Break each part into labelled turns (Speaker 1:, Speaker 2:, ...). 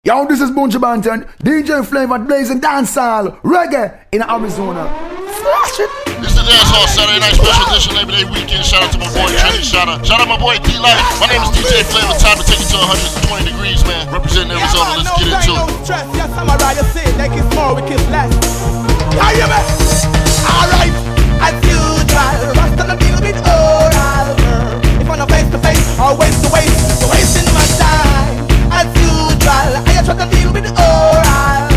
Speaker 1: Yo, this is Buju Banton, DJ Phlava Blazing Dancehall, Reggae in Arizona. Flash it!
Speaker 2: This is the Dancehall Saturday Night Special Edition Labor Day Weekend. Shout out to my boy Trendy Shout out. Shout out my boy D Life. My name is DJ Phlava. Time to take it to 120 degrees, man. Representing Arizona. Let's get into it.
Speaker 3: Yes, I'm a rider. Say like it's more, we kiss less. Yeah, yeah, man. Alright. As usual, rust on a little bit oral. If I'm not face to face, waist to waist, I try to deal with oral.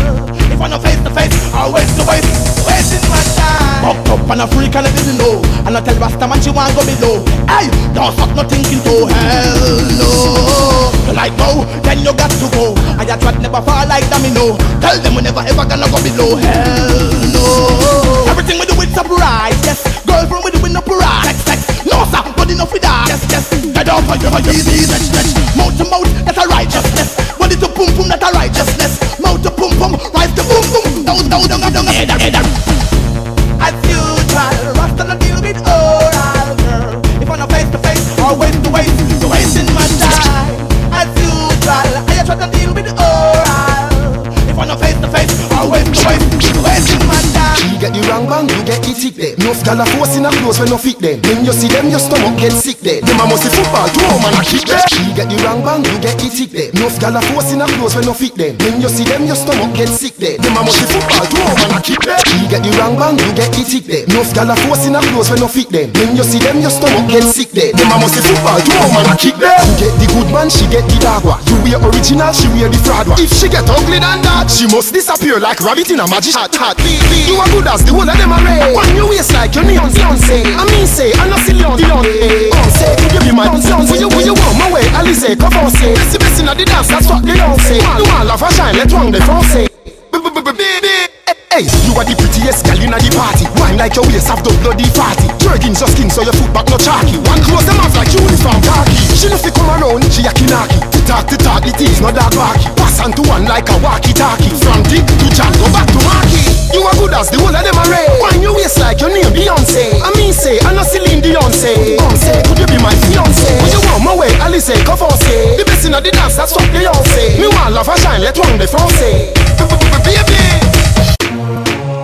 Speaker 3: If I'm not face to face, or waist to waist, you're wasting my time. Fucked up and a freak and I didn't know. And I tell Rasta man she want go below. Hey, don't suck nothing into hell, no. You like go, then you got to go. And your trap never fall like domino. Tell them we never ever gonna go below hell, no. Everything we do with surprise, yes. Girlfriend we do with no pride. Sex, sex, no sir, but enough with that. Yes, yes. Head off for you, easy, stretch, stretch. Mouth to mouth, that's a righteousness. Body to pum pum, that's a righteousness. Mouth to pum pum, rise to boom boom. Down, down, down, down, head, head, As No
Speaker 4: gal a force in a clothes when no fit them. When you see them, your stomach get sick there. Them a must see football, throw man a kick there. She get the wrong bang, you get the tick there. No gal a force in a clothes when no fit them. When you see them, your stomach get sick there. Them a must see football, throw man a kick there. She get the wrong bang, you get the tick there. No gal a force in a clothes when no fit them. When you see them, your stomach get sick there. Them a must see football, throw man a kick there. You get the good man, she get the dog one. You wear original, she wear the fraud one. If she get ugly than that, she must disappear like rabbit in a magic hat. hat. You a good as the whole of them are red. Waist like your neon Beyonce. I mean say, I know see Leon Leon. Beyonce, could you be my Beyonce? Will you, will you want my way? Alice, come on say. Best best in the dance, that's what they don't say. You want love and shine, let one the phone say. Hey, you are the prettiest girl in the party. Wine like your waist have done bloody party. Jerkins your skin so your foot back no chalky. One close them off like uniform khaki. She no fi come around, she a kinaki. To talk, it is no dog barky. Pass on to one like a walkie-talkie. From dick to John, go back to Marky. You are good as the whole of them are red. Wine your waist like your name Beyonce. I mean say, I know Celine Beyonce. Beyonce, could you be my fiance? When you want my way, Alice, eh, come on say. The best in the dance, that's what they all say. Me want love and shine, let one the phone say. Baby.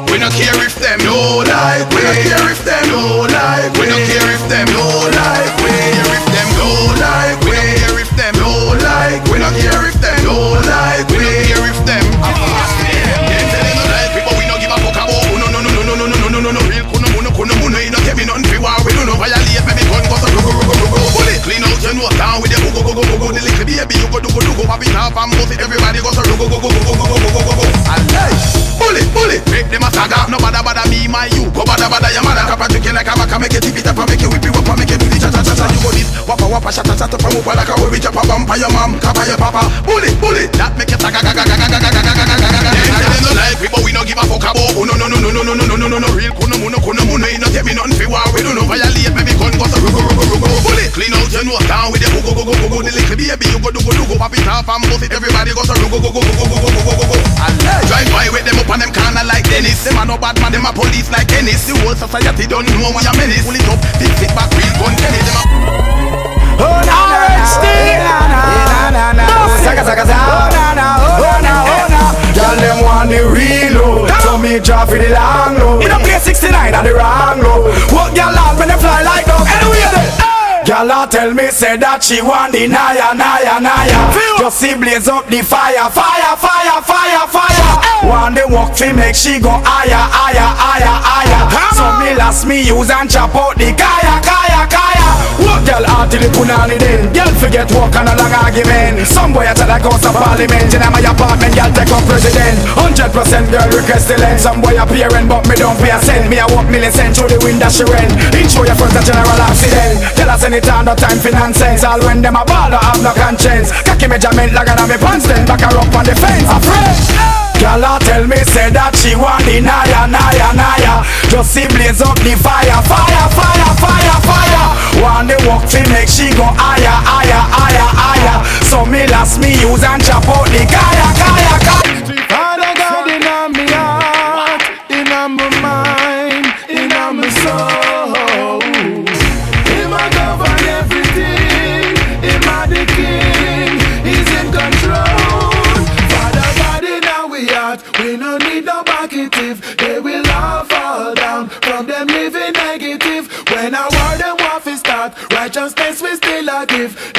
Speaker 5: We no care if them no like we. no care if them no like we. no care if them no like we. If them no like we. no care if them no like we. no care if do go do go. Pop it off and bust it. Everybody go so go go go go go go go go go go. Allah. Bullet, bullet, make them a saga No bother bother me, my you Go bother bother your mother Kappa tricky like a maca Make it tip it and make it whip it and make it the cha You go this Wappa wappa shata shata From up like a chopper Bumper your mom Kappa your papa Bullet, bullet That make it saga gaga gaga gaga gaga gaga gaga gaga they no like we But we no give a fuck about Oh no no no no no no no no no no no Real kuno muno kuno muno You no get me none fi war We do no violate Baby gun go so go go go go go Bullet Clean out your nose down with your go go go go go go The little baby you go do go do go Pop it off and bust it Everybody go so go go go go go go go go go go Drive by with them up on them corner like Dennis Them a no bad man, them a police like Ennis The whole society don't know we a menace Pull it up, fix it back, real gun Kenny Them a
Speaker 3: me drop for the long low. In a place 69 at the wrong low. What girl out when they fly like dog? Anyway, then. Girl a tell me say that she want the naya, naya, naya. Just see blaze up the fire, fire, fire fire, fire. Want the walk fi make she go higher, higher, higher, higher. So me last me use and chop out the kaya, kaya, kaya. What girl out till the punani then? Girl forget walk on a long argument. Some boy at the house of parliament in my apartment. Girl take up president. Hundred percent girl request the lend. Some boy appearing but me don't pay a cent. Me a walk million cent through the window she rent. Intro your first a general accident. Tell us anytime no time for nonsense. All when them a ball don't have no conscience. Cocky measurement like on me pants then back her up on the fence. Afraid. Girl a tell me say that she want the naya naya naya. Just see blaze up the fire fire fire fire fire. Want the walk fi make she go higher higher higher higher. So me last me use and chop out the kaya kaya kaya
Speaker 6: chance, this we still I give.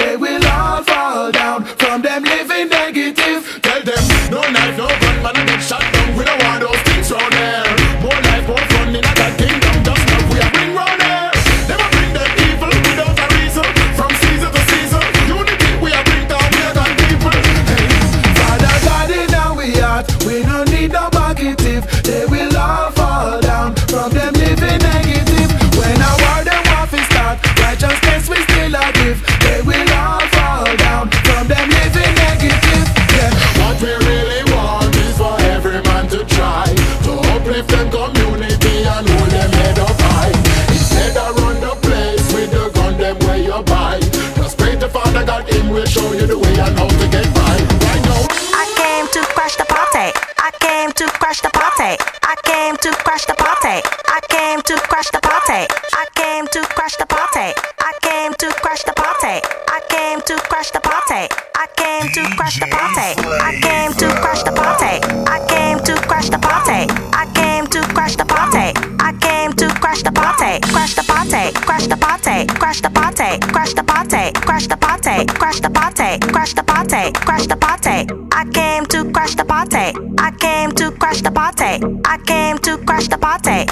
Speaker 7: party. I came to crash the party. I came to crash the party. I came to crash the party. I came to crash the party. I came to crash the party. I came to crash the party. I came to crash the party. Crash the party. Crash the party. Crash the party. Crash the party. Crash the party. Crash the party. Crash the party. Crash the party. I came to crash the party. I came to crash the party. I came to crash the party.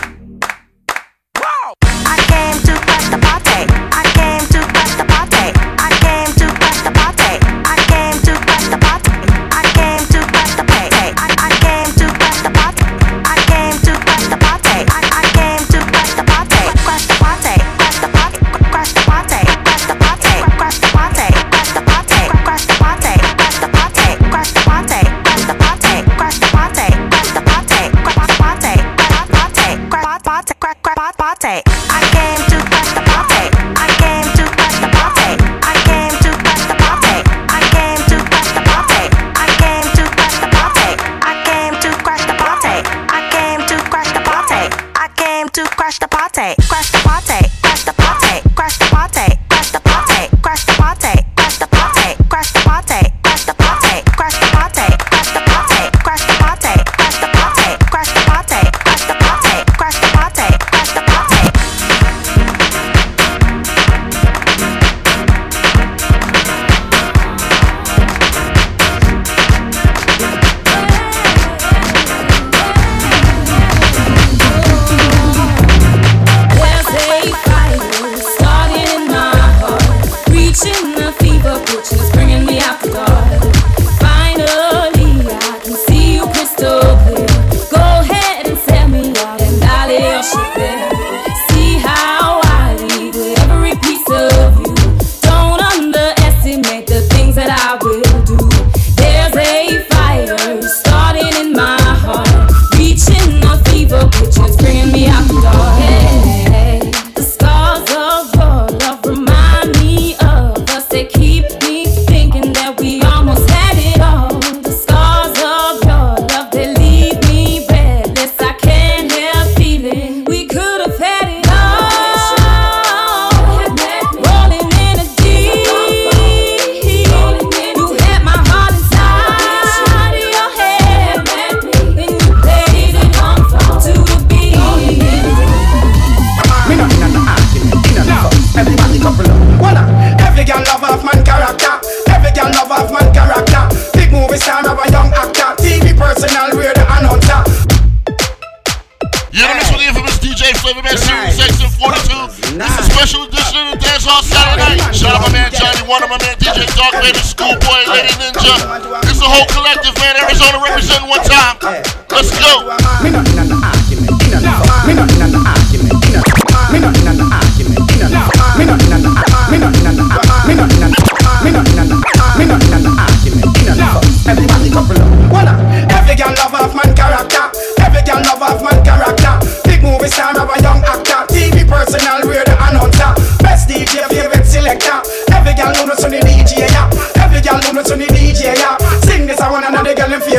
Speaker 7: I came to
Speaker 8: Tech. Shout out my
Speaker 3: man Johnny, one of
Speaker 2: my man DJ Dark Lady, Schoolboy, Lady Ninja. It's a whole collective, man. Arizona representing one time. Let's go.
Speaker 3: Everybody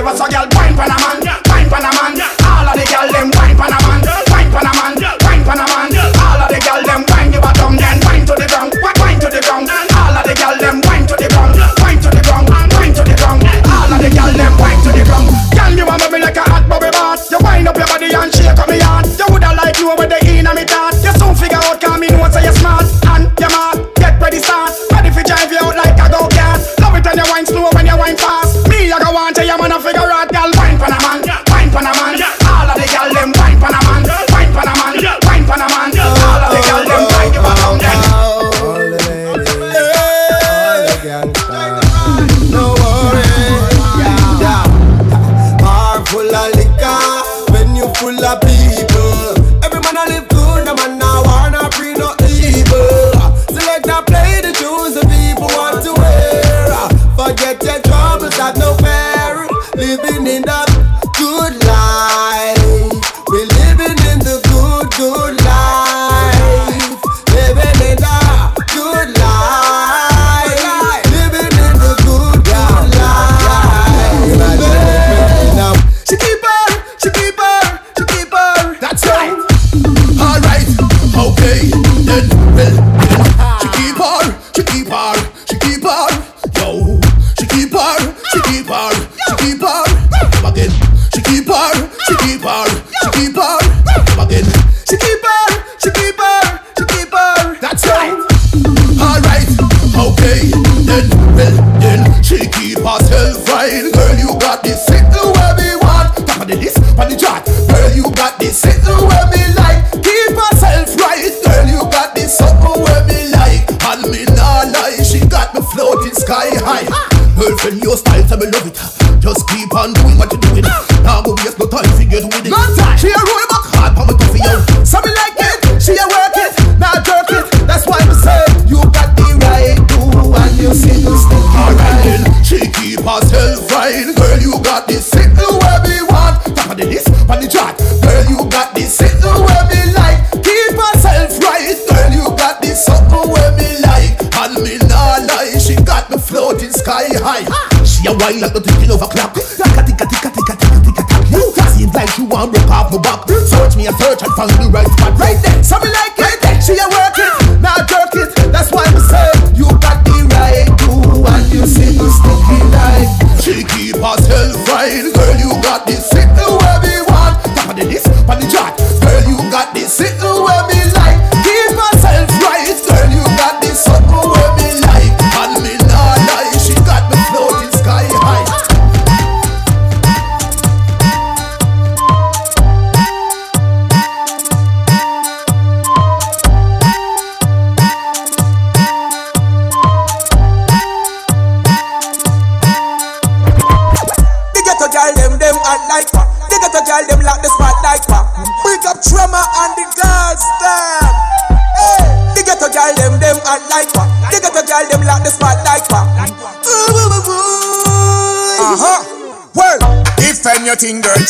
Speaker 3: What's up, girl Wine like the
Speaker 9: thinking of a clock. Ticka ticka ticka ticka ticka ticka tack. Seems like she want broke off my back. Search me a search and find the right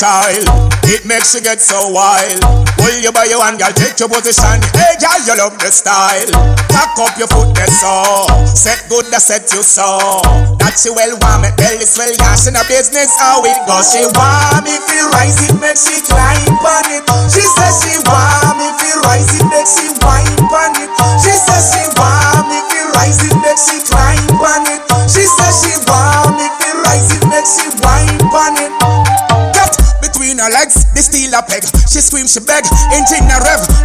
Speaker 10: child. It makes you get so wild. Pull you by your hand, girl, take your position. Hey, girl, you love the style. Cock up your foot, that's all. Set good, that set you so. That she well warm, me, belly swell, yeah, she no business how it goes. She want me feel rise it, make she climb on it. She says she want me feel rise it, make she wine on it. She says she want She scream, she beg, engine a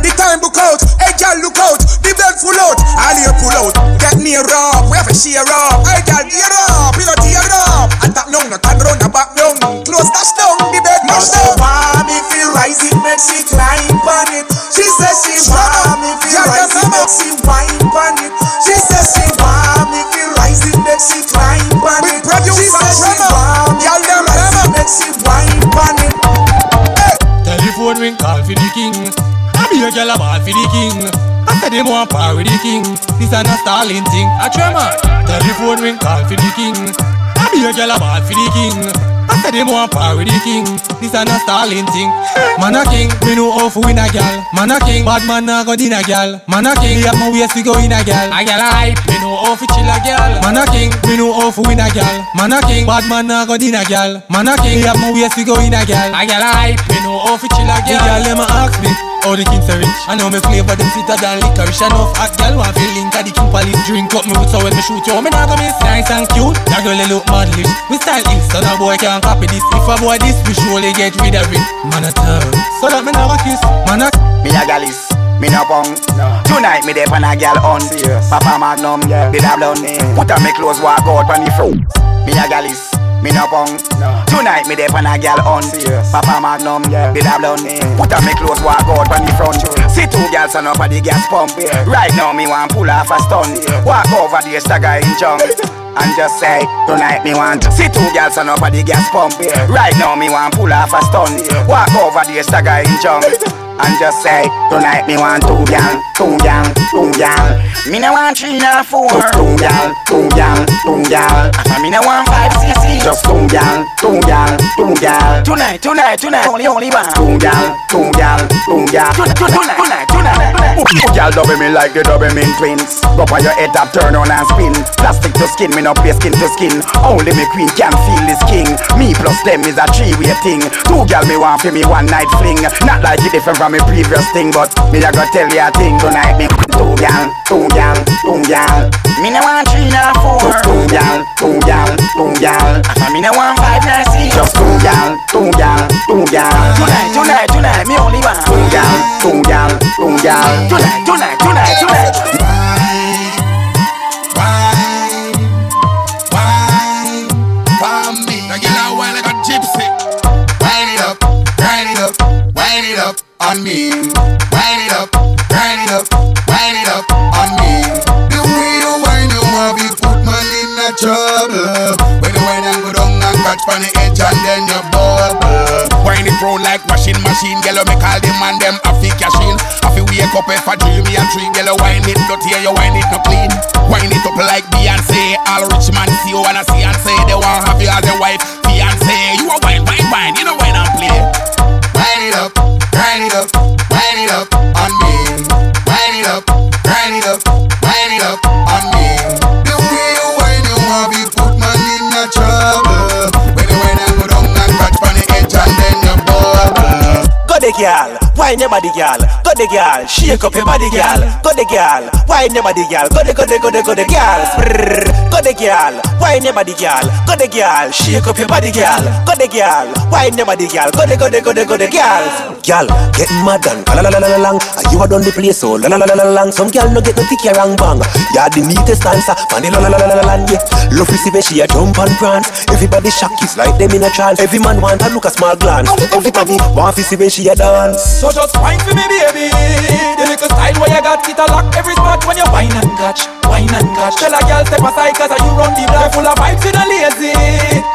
Speaker 11: Stalling thing. A tremor. Telephone ring, call for the king. I be a girl a ball for the king. I said them want par with the king. This a not stalling thing. Man a king, me know how to win a gal. Man a king, bad man a go in a gal. Man a king, me have my waist to go in a gal. A gal a hype, me know how to chill. Man a king, we know how to win a gal. Man a king, bad man a go in a gal. Man a king, me have my waist to go in a gal. A gal a hype, me know how to chill a gal. The gal them a ask me. How the king say rich. I know me flavor them sweeter than licorice Enough hot gal want feel link at the king police Drink up. Me with so when me shoot you. Me nah go miss. Nice and cute. That girl they look madlish We style is so that boy can't copy this. If a boy this we surely get rid of it. Man a turn So that me nah go kiss. Man a
Speaker 12: Me a galis, me no punk. Tonight me dey pan a gal on. Papa Magnum, did a blonde. Put on me clothes, walk out on the floor. Me a galis, me no punk. Tonight me dey pan a gal on. Papa Magnum, did a blonde. Put on me clothes, walk out on the front. See two gals on up at the gas pump. Right now me want pull off a stunt. Walk over the stagger in jump. And just say, tonight me want See two girls on up at the gas pump Right now me want pull off a stunt Walk over the stagger in jump And just say, tonight me want two gal, two gal, two gal Me no want three nor four Just Two gal, two gal, two gal And me no want five cc Just two gal, two gal, two gal Tonight, tonight, tonight Only, only one Two gal, two gal, two gal Tonight, tonight, tonight Girl double me like the double mean twins. Go on your head up, turn on and spin. Plastic to skin, me no play skin to skin. Only me queen can feel this king. Me plus them is a three-way thing. Two gal me want for me one night fling. Not like it different from me previous thing, but me a go tell you a thing tonight. Me two gal, two gal, two gal. Me no want three nor four. Two gal, two gal, two gal. And me no want five nor six. Just two gal, two gal, two gal. Tonight, tonight, tonight, me only want two gal, two gal, two gal. Tonight, tonight, tonight, tonight.
Speaker 13: Wine, for me. Now get out wine like a gypsy. On me. Wind it up, grind it up, wind it up on me. The way you wind, you want me put man in a trouble. When you wind and go down and catch on the edge and then you bubble. Wind it round like washing machine, girl. You make all them and them happy cashing. Happy wake up if I dream me a dream, girl. You wind it dirty, you wind it no clean. Wind it up like Beyonce. All rich wine
Speaker 14: your body, girl. Go the girl, shake up your body, girl. Go the girl, wine your body, girl. Go the go the go the go the girl. Sprrr. Go the girl, wine your body, girl. Go the girl, shake up your body, girl. Go the girl, wine your body, girl. Go the go the go the go the girl. Girl, getting mad and la la la la la lang. Ah, you a done the place oh. so la la la la la lang. Some girl no get no tick your wrong bang. Yeah, the neatest dancer, man the la la la la la. Yeah, love to see when she a jump and prance. Everybody shock is like them in a trance. Every man want to look a small glance. Everybody want to see when she a dance.
Speaker 15: So just wine for me, baby. The little style where you got it a lock every spot when you wine and catch, wine and catch. Tell a girl step aside 'cause you run the block full of vibes, you no lazy.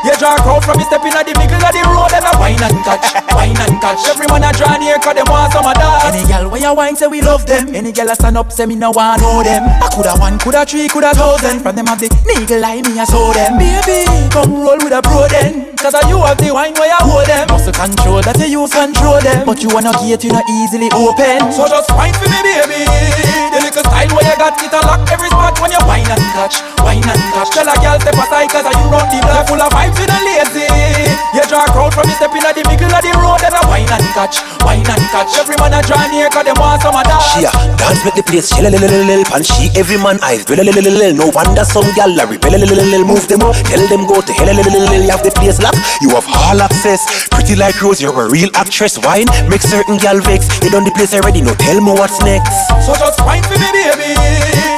Speaker 15: You draw a crowd from me stepping at the middle of the road and a wine and catch, wine and catch. Everyone a draw near 'cause them want some of that. Any girl where you wine say we love them. Any girl a stand up say me no want know them. I coulda one, coulda three, coulda thousand. From them have the nigga eye me a show them. Baby, come roll with a bro then. 'Cause you have the wine where you hold them. Must control that you control them. But you wanna gate not easily open. So just wine for me, baby. The little style where you got it a lock every spot when you wine and catch, wine and catch. Tell a girl step aside 'cause you run the block full of vibes, you not lazy. You draw a crowd from me stepping at the middle of the road and a wine and catch, wine and catch. Every man a draw near 'cause them want some of that.
Speaker 14: She a dance with the place little little and she every man eyes drill a little little No wonder some gal a rebel little Move them up, tell them go to hell little You have the place locked, you have all access Pretty like Rose, you're a real actress Wine, make certain gal vex You done the place already, no tell me what's next
Speaker 15: So just wine for me, baby.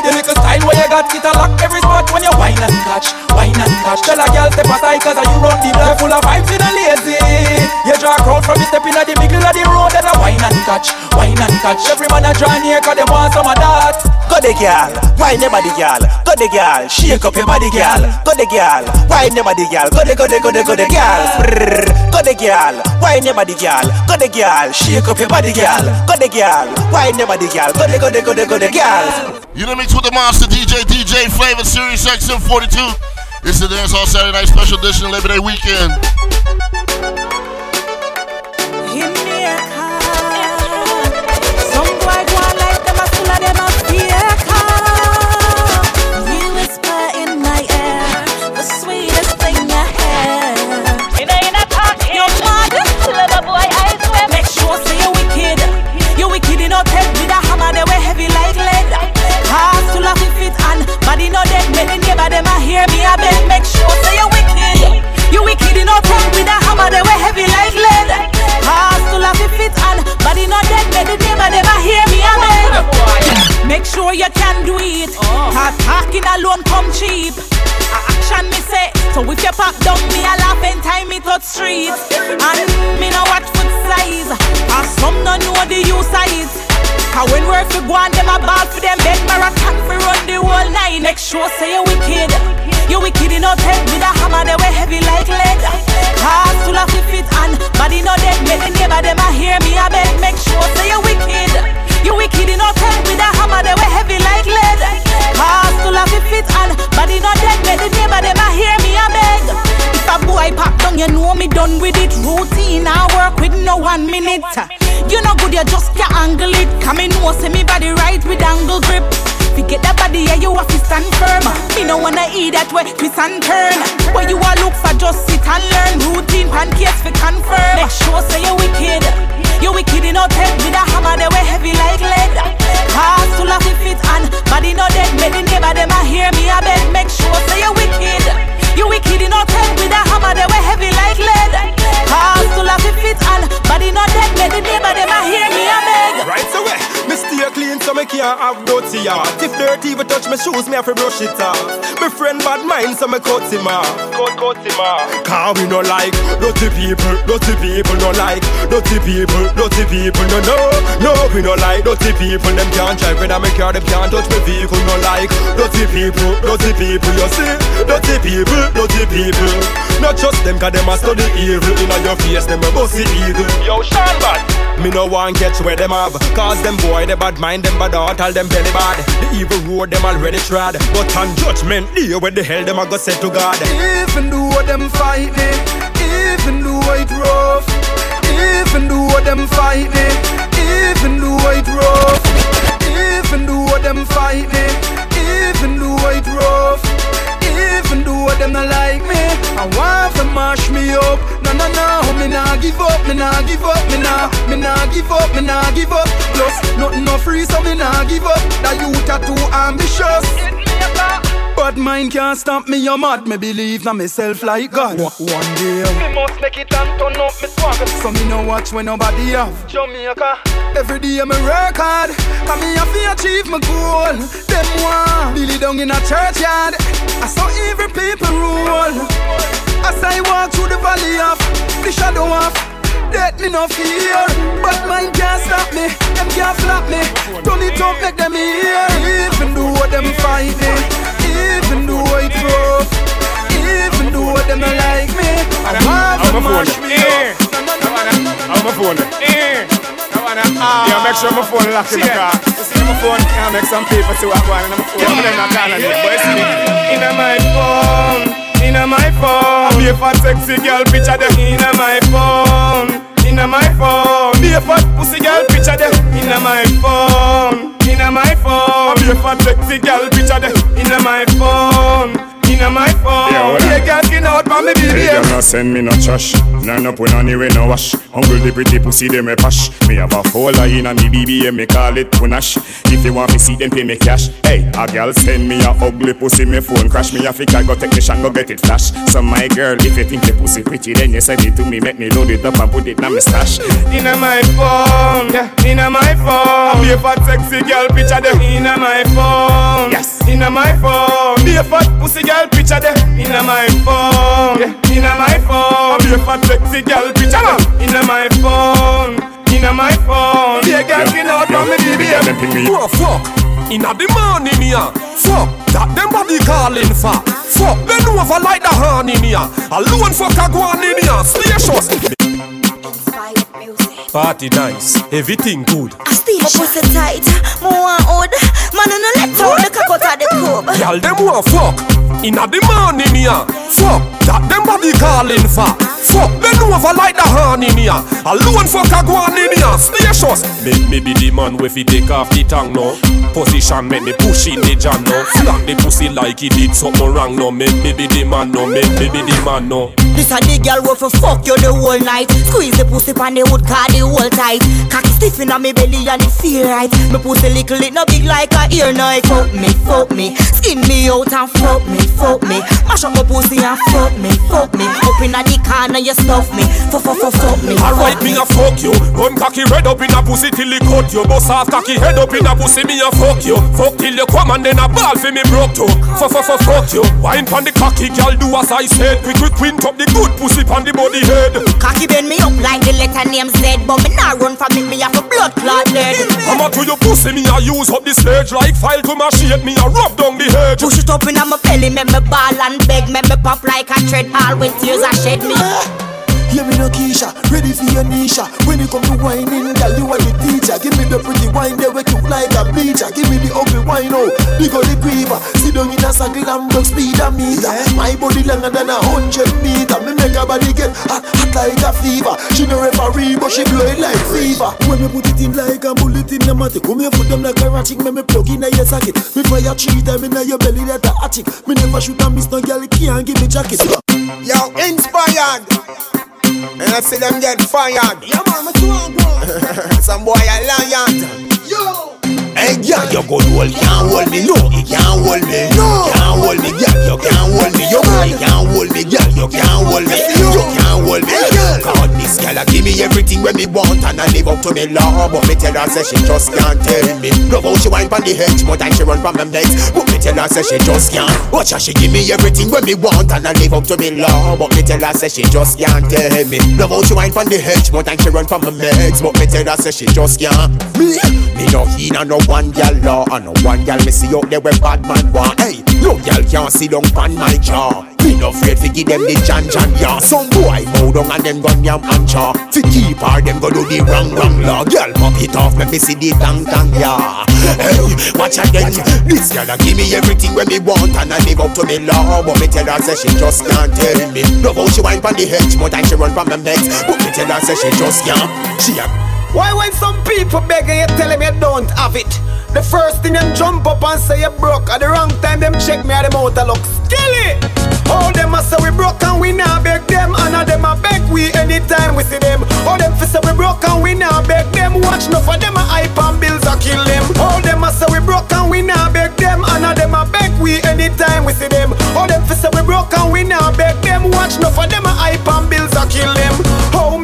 Speaker 15: The little style where you got it a lock every spot when you wine and catch, wine and catch. Tell a girl step aside 'cause you run the block full of vibes, you not lazy. You draw a crowd from me stepping at the middle of the road and a wine and catch, wine and catch. Every man a draw near 'cause them want some of that.
Speaker 14: Go the girl, wine your body girl Go the girl, shake up your body girl Go the girl, wine your body girl Go the go the go the go the girl. Go the girl, wine your body girl Go the girl, shake up your body girl Go the girl, wine your body girl Go the go the go the go the girl
Speaker 2: You know mix with the monster DJ, DJ Phlava, Sirius XM42. It's the Dance Hall Saturday Night Special Edition Labor Day Weekend.
Speaker 16: Body no dead. Make the neighbor them a hear me a beg. Make sure say you wicked. You wicked in hotel with a hammer they were heavy like lead. Cars to laugh if it and body no dead. Make the neighbor them a hear me a beg. Make sure you can do it. Cause talking alone come cheap. Action me say, so if you pop down me a laugh and time me touch street. And me no watch foot size. Cause some no know the use of it. Cause when work fi go on, them a ball for them bed marathon fi run the whole night. Make sure say you wicked. You wicked in out head with a hammer they were heavy like lead. Cars full of fit and body no dead. Make the neighbor them a hear me a beg. Make sure say you wicked. You wicked in out head with a hammer they were heavy like lead. Cars full of fit and body no dead. Make the neighbor them a hear me a beg. If a boy pop down, you know me done with it. Routine, I work with no one minute. You know good, you just can't angle it. Come in, know, say me body right with angle grip. Forget that body, yeah, you have to stand firm. Me no wanna eat that way, twist and turn. What you all look for, just sit and learn. Routine, pancakes for confirm. Make sure say you wicked. You wicked in head with a hammer, they way heavy like lead. Cars full of fit and body no dead. The neighbor them a hear me, I beg. Make sure say you wicked. You wicked in head with a hammer, they way heavy like lead. Cars full of fit and body no dead. Make the neighbor them a hear me, I beg.
Speaker 17: Right away, me stay clean so me can't have dirty heart. If dirty even touch my shoes, me have to brush it off. My friend bad mind, so me cut him off. Cut, cut him off. Cause we no like dirty people, dirty people no like dirty people, dirty people no no no. We no like dirty people, them can't drive when I make car, them can't touch my vehicle. No like dirty people, dirty people. You see, dirty people, dirty people. Not just them, cause them a study evil. Inna your face, them a bossy evil Yo, Sean bad. Me no want catch where them have. Cause them boy, they bad mind, them bad heart, all them belly bad. The evil road, them already trod. But on judgment day, where the hell them a go say to God?
Speaker 18: Even though them fight me, even though it rough, even though them fight me, even though it rough, even though them fight me, even though it rough, even though them not like me, I want to mash me up. No no no, me nah give up, me nah give up, me nah, me nah give up, me nah give up. Plus nothing no free, so me nah give up. That youth are too ambitious. But mine can't stop me, you're mad. Me believe in myself like God. One day,
Speaker 17: Me must make it and turn up me swagger
Speaker 18: so me no watch when nobody have.
Speaker 17: Jamaica
Speaker 18: Every day me work hard, cause me have to achieve my goal. Them one, Billy down in a churchyard. I saw every people rule. As I walk through the valley of the shadow of death, me no fear. But mine can't stop me, them can't flop me. Turn it up, make them hear. Even though them fight me, even though it rough, even though them not like me, I want to
Speaker 17: I'm a phone.
Speaker 18: mash me up.
Speaker 17: I'm a phone. Yeah, make sure my phone locked in the car. You see my phone, yeah, make some people see what going on in my phone. I'm not calling it, but see, in my phone, in my phone. Be a fat sexy girl picture there. In my phone, in my phone. Be a fat pussy girl picture there. In my phone, in my phone. Be a fat sexy girl picture there. In my phone. In my phone,
Speaker 19: Yeah,
Speaker 17: girl, skin out for me, baby.
Speaker 19: Hey, them not send me no trash. None up when anyway no wash. Uncle the pretty pussy them a pash. Me have a folder in a me BBM, me call it punash. If you want me see them pay me cash. Hey, a girl send me a ugly pussy, me phone crash. Me a think I go take shot, go get it flash. So my girl, if you think the pussy pretty, then you send it to me, make me load it up and put it in my stash.
Speaker 17: In my phone, yeah. In my phone, be a fat sexy girl picture there. In my phone, yes. In my phone, be a fat pussy girl picture there. In my phone, yeah. In my phone, be a fat sexy girl picture there. In my phone, in my phone, be a girl skin out from me BBM.
Speaker 20: Bro, fuck. Inna the morning here. Fuck. That them body calling for. Fuck. Bend over like the horn in here. Alone fuck a go on in here. Spacious. Party nice. Everything good.
Speaker 21: I still My pussy tight, more old. Man, no let out the cock out of the tub.
Speaker 20: Y'all them want fuck. Inna the morning here. Fuck. That them body calling for. Fuck. Bend over like the horn in here. Alone fuck a go on in here. Spacious. Make me be the man we fi take off the tongue now. Position make me push in the jam now. Flap the pussy like he did something wrong now. Make me be the man now. Make me be the man now.
Speaker 21: This a the girl who fi fuck you the whole night. Squeeze the pussy pan the wood car the whole tight. Cocky stiff inna me belly and it feel right. Me pussy little it no big like a ear knife. Fuck me, fuck me, skin me out and fuck me, fuck me. Mash up my pussy and fuck me, fuck me. Up inna the corner you stuff me, fuck fuck fuck fuck me.
Speaker 20: Alright, me a fuck you. Run cocky head up in a pussy till it cut you. Bust off cocky head up in a pussy, me a fuck you. Fuck till you come and then a ball for me broke to. Fuck fuck fuck fuck you. Wine pon the cocky, girl do as I said. Quick quick quint up the good pussy pon the body head.
Speaker 21: Cocky bend me up like the letter name Z, but me nah run from it. Me have a blood clot dead.
Speaker 20: I'm a to your pussy, me a use up the stage like file to my shit. Me a rub down the head.
Speaker 21: Push it up inna my belly, make me ball and beg, make me pop like a tread all when tears I shed me.
Speaker 4: Hear me no Keisha, ready
Speaker 18: Easy Anisha, when you come to whining, girl, you are the teacher. Give me the pretty wine, they wake you like a bleacher. Give me the ugly wine, oh, the gully creeper. Sit down in a circle and block speed a meter. My body longer than a hundred meter. Me make her body get hot, ah, hot like a fever. She no referee, but she blow it like fever. When me put it in like a bullet in the matic, come here for them like a ratchet. Me me plug in a your socket. Me fire three time in a your belly that a attic. Me never shoot and miss no girl, can't give me jacket.
Speaker 22: Yo, inspired. And I see them get fired.
Speaker 18: Yeah, man, me.
Speaker 22: Some boy a lion.
Speaker 18: Yo.
Speaker 22: Hey, girl, you good hold, can't hold me, no, you can't hold me, no, can't hold me, girl, you can't hold me, you can't hold me, girl, you can't hold me, you can't hold me, God, this girl give me everything when me want and I live up to me law, but me tell her say she just can't tell me. Love how she wine pon the hedge, more time she run from them legs, but me tell her say she just can't. Watch how she give me everything when me want and I live up to me law, but me tell her say she just can't tell me. Love how she wine pon the hedge, more time she run from them legs, but me tell her say she just can't. Me, me no in and no one gal law And no one gal me see out there where bad man want. Hey, no gal can't sit down pan my jaw. Me no afraid to give them the jan jan ya Some boy bow down and them gun yam and chaw. Fi keep her them go do the wrong wrong law. Gal pop it off me me see the tang tang ya Hey, watch again This gal a give me everything when me want And I live up to me law. But me tell her say she just can't tell me. Love how she wine pon the hedge More time she run from them legs But me tell her say she just can't. She a
Speaker 23: Why when some people begging you telling me you don't have it? The first thing them jump up and say you broke At the wrong time them check me at them out a look skilly All them a say we broke and we now beg them And all them a beg we anytime we see them. All them fi say we broke and we now beg them Watch no for them a hype and bills a kill them. All them a say we broke and we now beg them And all them a beg we anytime we see them. All them fi say we broke and we now beg them Watch no for them a hype and bills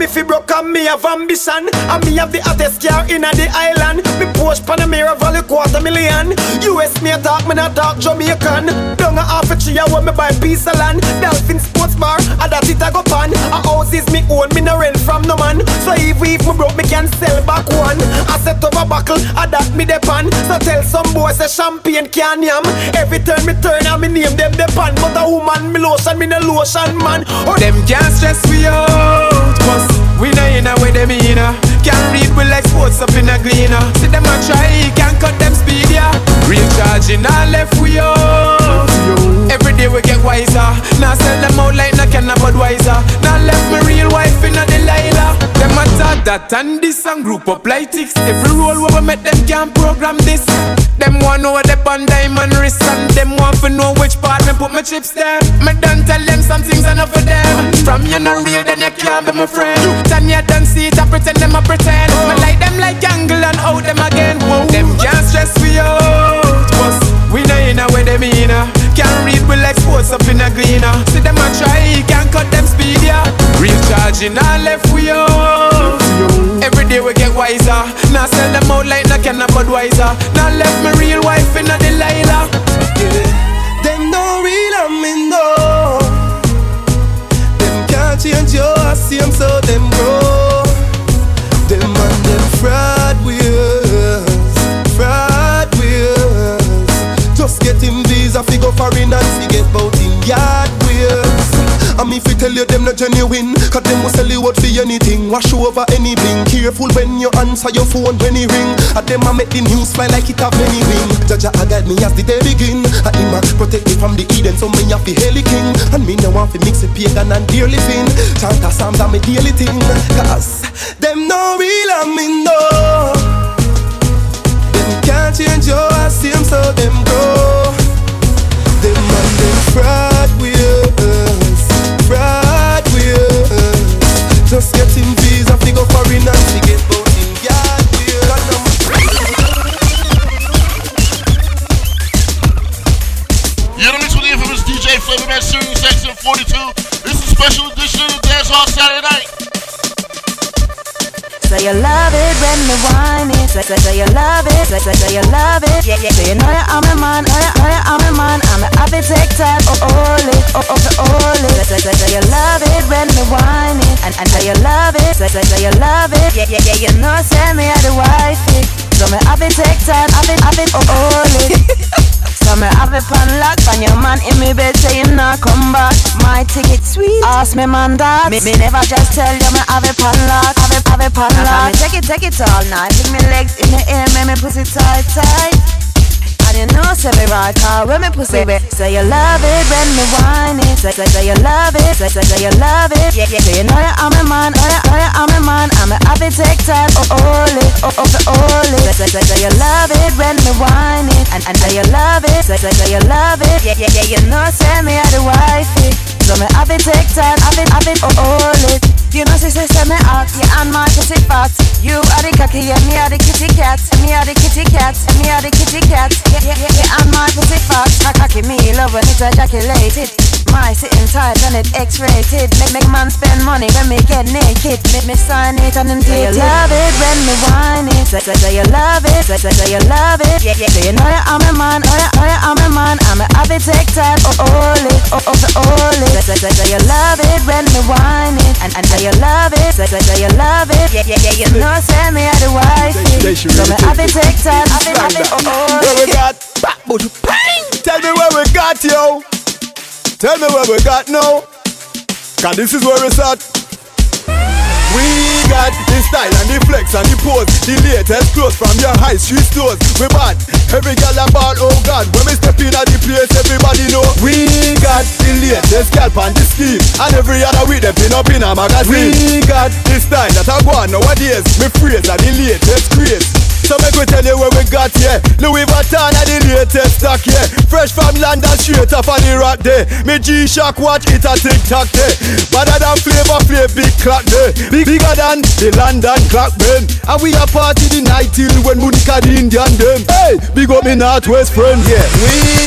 Speaker 23: fi broke and me have ambition And me have the hottest car in the island. Me Porsche Panamera Valley quarter million. US me a talk, me not talk Jamaican. Down a half a tree when me buy piece of land. Dolphin sports bar, a that it a go pan. A house is me own, me no rent from no man. So if, if me broke, me can sell back one. I set up a buckle, a that me depend So tell some boys say champagne can yam. Every turn me turn and me name them depend But a woman, me lotion, me no lotion man. Oh,
Speaker 24: Them can't stress we out Cause we know in a way them in a Can't read we like sports up in a gleaner uh. See them a try, can't cut them speed yeah. Real charging all left we out Every day we get wiser. Now sell them out like no can Budweiser. Now left my real wife in a Delilah. Them talk that and this and group up ticks Every role we make them can't program this. Them want know they on diamond wrist And them want to know which part me put my chips there. Me done tell them some things enough for them. From you not real then you can't be my friend. Then you done see it I pretend them a pretend. Me like them like angle and out them again. Whoa. Them can't stress we out Cause we know in a way them in a uh. Can't read we like sports up in a gleaner See them a try, can't cut them speed yeah. Real charging left we out Every day we get wiser. Now sell them out like no can Budweiser. Now left my real wife in a Delilah.
Speaker 18: Them no real I mean no. Them can't change your same so them grow foreign and fi get yard And me fi tell you them not genuine Cause them will sell you out for anything. Wash over anything. Careful when you answer your phone when it ring. And them a make the news fly like it have many ring. Jaja a guide me as the day begin. I him a protect me from the Eden So me a fi the king. And me no want fi mix the pagan and dear living Chant a psalms and me daily thing Cause them no real and me know Them can't change your same so them grow fraud get bout in
Speaker 2: You're with the infamous DJ Phlava Man Sirius Section 42. This is a special edition of Dance Hall Saturday Night.
Speaker 7: So you love it when me whine it. So, so, so you love it. So, so, so you love it. Yeah, yeah. So you know you I'm a man. Know you, know you I'm a man. I'm a happy take time. Oh, all it. Oh, oh, oh, all it. So, so, so, so you love it when me whine it. And, and so you love it. So, so, so you love it. Yeah, yeah, yeah. You know send me at the wifey. So me happy take time. Happy, happy, oh, all it. So
Speaker 25: me have it on lock, and your man in me bed say him not come back. My ticket sweet, ask me man that. Me, me never just tell you me have it on lock, have it, have it on uh-huh, lock. Me take it, take it all night, take me legs in the air, make me pussy tight, tight. And you know, say me right car when me pussy wet. Say you love it when me whine it. Say, say, say you love it. Say, say, say you love it. Yeah, yeah. Say you know that I'm a man. Oh yeah, oh yeah, I'm a man. I'm a happy take. Oh, it. Oh, oh, for all it. Say, say, say, say you love it when me whine it. And, and say you love it. Say, say, say you love it. Yeah, yeah, yeah. You know, say me are the wifey. So me happy take time. Happy, happy, oh, oh all it. You know, say, say, me out. Yeah, and my pussy fat. You are the cocky, yeah, me are the kitty cat. Me are the kitty cat. Me are the kitty cat. Yeah, yeah, yeah, yeah, and my pussy fat. Cocky me love when it's ejaculated. My sitting tight and it X-rated. Make make man spend money when me get naked. Make me sign it and then take it. You love it when me whine it. Say, say, say you love it. Say, say, say you love it. Yeah, yeah. So you know that I'm a man. Oh yeah, oh yeah, I'm a man. I'm a happy take time. Oh, all it. Oh, oh, for all it. Say, say, say, say you love it when me whine it. And and say you love it. Say, say, say you love it. Yeah, yeah, yeah. You know, say me are the wifey. So me happy take time. Happy, happy, oh, oh.
Speaker 23: Where we got? Tell me where we got, yo. Tell me where we got now. Cause this is where it's at. We got the style and the flex and the pose. The latest clothes from your high street stores. We bad, every gal a ball, oh God. When we step in at the place, everybody know. We got the latest gal on the scheme And every other week them pin up in a magazine. We got the style that I on nowadays. Me phrase are the latest craze so make we tell you where we got here Louis Vuitton are the latest stock here Fresh from London straight off of the rock there Me G-Shock watch it a tick-tock there Better than Flavor Flav big clock there Big, Bigger than the London clock ben And we a party the night till when Monica the Indian them. Hey, big up me Northwest friend yeah. We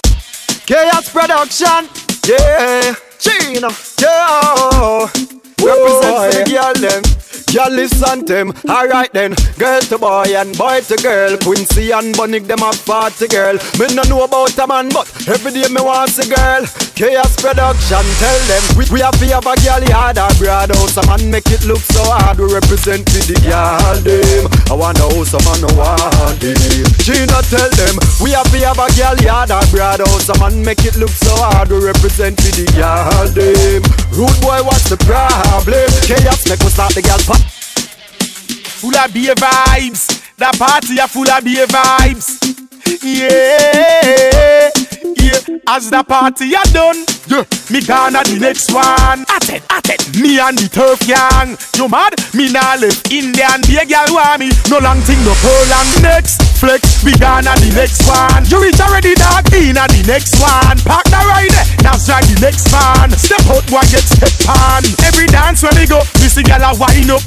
Speaker 23: Chaos Production Yeah. Gina Yeah Represent for the girl them. Girl listen them, alright then. Girl to boy and boy to girl. Quincy and Bunny them a party girl. Me no know about a man but every day me want see girl. Chaos production tell them. We, we have to have a girl yard or broad house. A man make it look so hard We represent for the girl them. I wonder how some man want it. Not tell them. We have to have a girl yard or broad house. A man make it look so hard We represent for the girl them. Rude boy what's the problem make we start the girl pop
Speaker 3: Full of beer vibes. That party are full of beer vibes. Yeah, yeah. As the party are done, yeah. Me gonna the next one. Atten, atten. Me and the turf gang. You mad? Me nah left Indian. Be a girl want me. No long thing, no pearl and next flex. We gonna the next one. You reach already dog. In a the next one. Park the ride. Now drive the next van. Step out, boy, get step on. Every dance when we go, we see gal a wind up.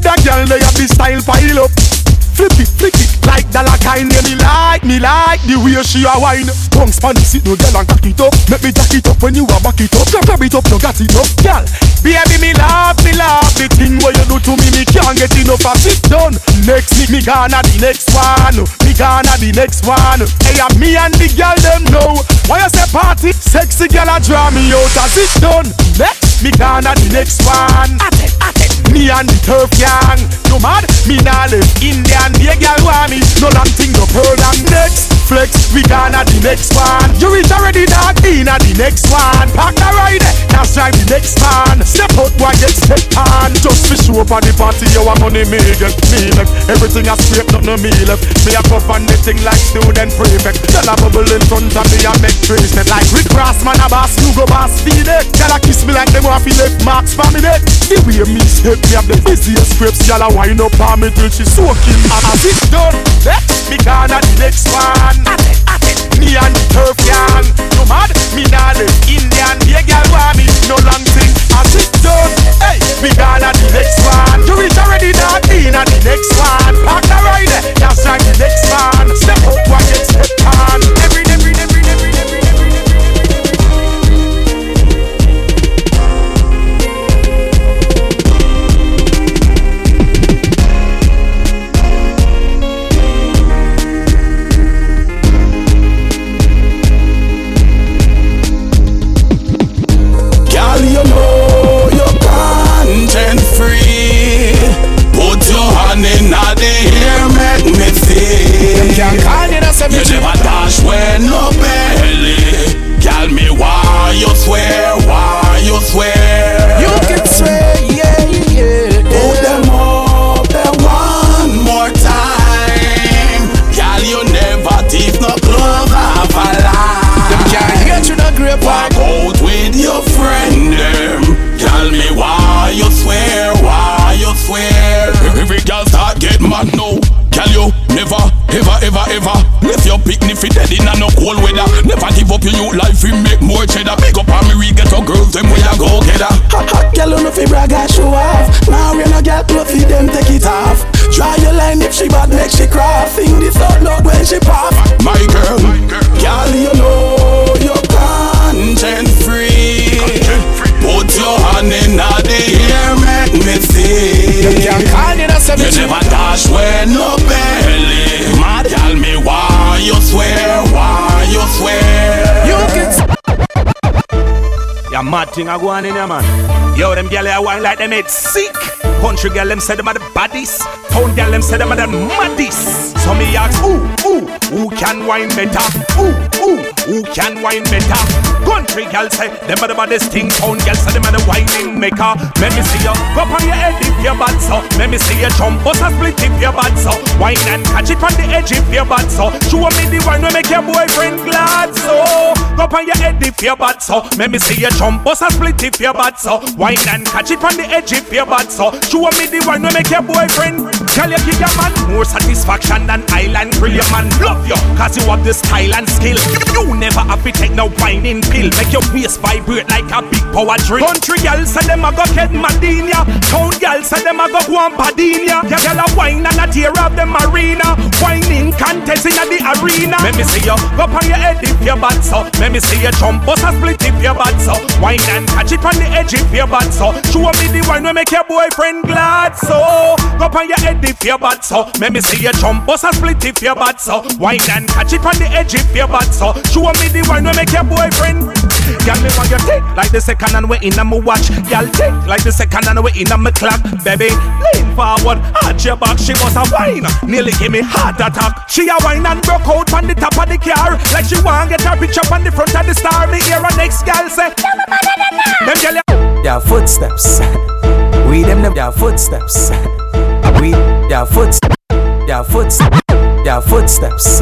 Speaker 3: That girl they have the style pile up. Flip it, flick it like dollar kind. Yeah, me like, me like the way she a wine. Tongue span sit no girl and cock it up. Make me jack it up when you a back it up. Grab, grab it up, no got it up, girl. Baby, me love, me love the thing what you do to me. Me can't get enough of it done. Next me, me gonna the next one. Me gonna the next one. Hey, and me and the girl them know. Why you say party? Sexy girl a draw me out as it done. Next me gonna the next one. Atten, atten. Me and the turf gang. You mad? Me nah left Indian. Be a girl want me. No long thing, no pearl and next flex. We gonna the next one. You reach already dog. In a the next one. Park the ride. Now drive the next man. Step out, why get step on. Just for up on the party, you want money me get me left. Everything I scrape, not no me left. Me a puff the thing like student prefect. Tell a bubble in front of me and make trace like Rick Ross, man a boss, you go boss feed it. Tell a kiss me like them want feel left marks for me neck. The way me step, me have the busiest scripts. Y'all a wind up on me till she soaking. And as it done, next me gonna the next one. Atten, atten. Me and the turf gang. You mad? Me nah left Indian. Be a girl want me. No long thing. As it done, hey, me gonna the next one. You reach already done. In a the next one. Park the ride.
Speaker 26: Eh. Thing I go on in here, man. Yo, them gyal a wine like them head sick. Country girl them say them are the baddest. Town girl them say them are the maddest. So me ask, ooh, ooh, who can wine better? Ooh, who can wine better? Country girl say them are the baddest thing. Town girl say them are the whining maker. Let me see you go on your head if you're bad so. Let me see you jump, bust a split if you're bad so. Wine and catch it on the edge if you're bad so. Show me the wine will make your boyfriend glad so. Go on your head if you're bad so. Let me see you jump, bust a split if you're bad so. Wine and catch it on the edge if you're bad so. Show me the wine will make your boyfriend. Tell you give your man more satisfaction than island grill. Your man love you, cause you have the style and skill. You never have to take no whining pill. Make your waist vibrate like a big power drill. Country girl say them a go get Madinia. Town girl say them a go go on Padinia. Yeah, girl a wine and a tear up them arena. Whining contest in the arena. Let me see you go on your head if you're bad so. Let me see you jump, bust a split if you're bad so. Wine and catch it on the edge if you're bad so. Show me the wine will make your boyfriend glad so. Go on your head if you're bad so. Let me see you jump, bust a split if you're bad so. Wine and catch it on the edge if you're bad so. Show me the wine will make your boyfriend. Girl, me want you take like the second and we in a me watch. Girl, take like the second and we in a me clock. Baby, lean forward, arch your back. She was a wine, nearly give me heart attack. She a wine and broke out on the top of the car, like she want get her picture on the front of the star. Me hear a next girl say, Them girl,
Speaker 23: Their footsteps. We them them footsteps. We their footsteps. Their footsteps. Their footsteps.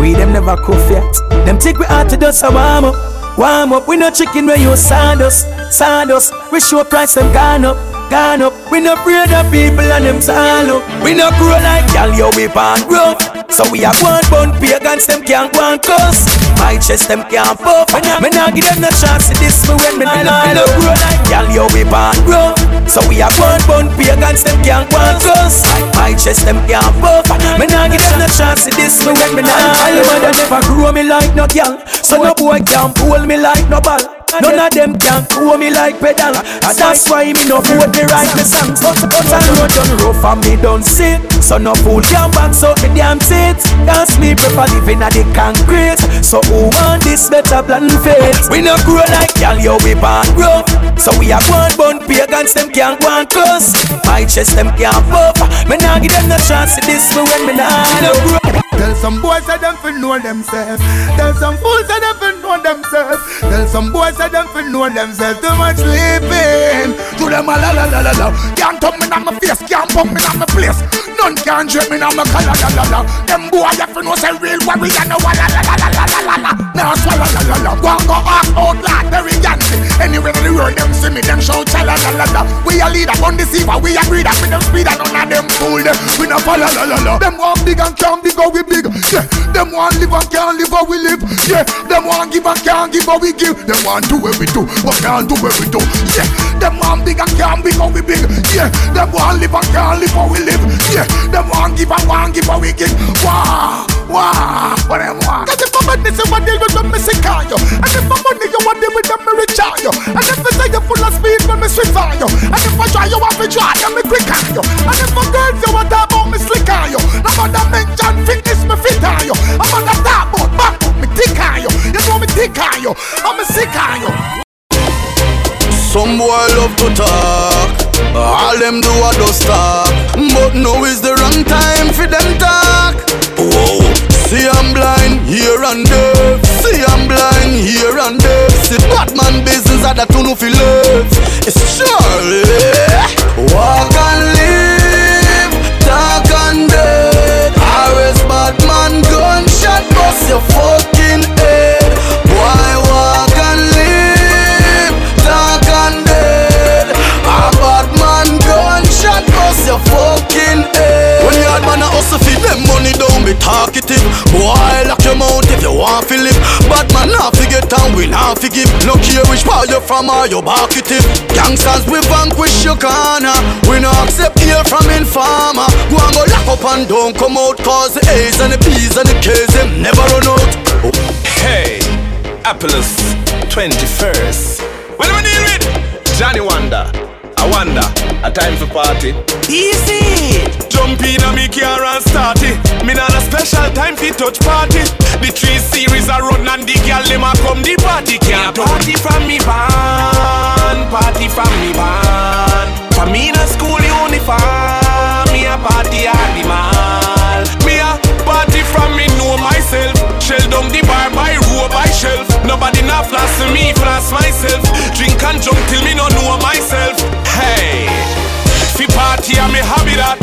Speaker 23: We them never cough yet. Them take we out to do some warm up. Warm up. We no chicken where you sawdust. Sawdust. We show price them gone up. Gone up. We no afraid of people and them all up. We no grow like gal yo we born rough. So we are one bun pagans them can't go and cuss. My chest them can't puff. Me nah, me nah give them no chance to this me when me nah no grow like gal yo we born rough. So we are one bun pagans them can't and cuss. My, chest them can't puff. Me nah give them no chance to this me when me nah. My mother never grew me like no gal. So no boy can pull me like no ball. None of them can throw me like pedal And that's why me no vote me write me songs But but I road done rough and me done sit So no fool can box out the damn seat Can't sleep if I live in a the concrete So who want this better plan fate? We no grow like y'all yo we born rough So we are one bun pagans them can't go and close My chest them can't puff Me nah give them no chance to this me when me nah no grow
Speaker 1: Tell some boys that them fi know themselves. Tell some fools that them fi know themselves. Tell some boys that them fi know themselves. Too much sleeping. To them a la la la la la. Can't talk me on my face. Can't pump me on my place. None can drip me on my collar la la la. Them boy you fi know say real warrior no la la la la la la la la. Now swallow la la la. Go go off out like very yancy. Anywhere in the world them see me them shout la la la la. We a leader on deceiver. We a breeder with them speed and none of them fool. them. We no follow la la la. Them want big and can't big how we big. Yeah. Them want live and can't live how we live. Yeah. Them want give and can't give how we give. Them want do what we do, but can't do what we do. Yeah. Them want big and can't big how we big. Yeah. Them want live and can't live how we live. Yeah. Them want give and want give we give. Wow. Wow. What them want? Cause if I'm badness, you want deal with me sick on you. And if I'm money, you want deal with them, me rich on you. And if I say you're full of speed, when me swift on you. And if I try, you want me try, you me quick on you. And if my girls, you want talk about me slick on you. No matter mention fitness, me fit on you. I'm on the talk about back me tick on you. You know me tick on you. I'm a sick on you.
Speaker 27: Some boy love to talk, all them do a just talk. But now is the wrong time for them talk. Whoa. See I'm blind here and there. See I'm blind here and there. See Batman business at that tune of love.
Speaker 18: From or you back it in? Gangsters we vanquish your corner. We no accept here from informer. Go and go lock up and don't come out. Cause the A's and the B's and the K's them never run out.
Speaker 28: Hey, Apollos 21st. What do we deal with? Wonder, a time for party. Easy! Jump in a me car and start it. Me not a special time for touch party. The three series are run and the girl them a come the party can't Party from me van, party from me van. For me in a school uniform, me a party animal. Me a party from me know myself. Shell down the bar by row by shelf. Nobody not floss me, floss myself. Drink and jump till me no know myself. Hey, fi party a me hobby that.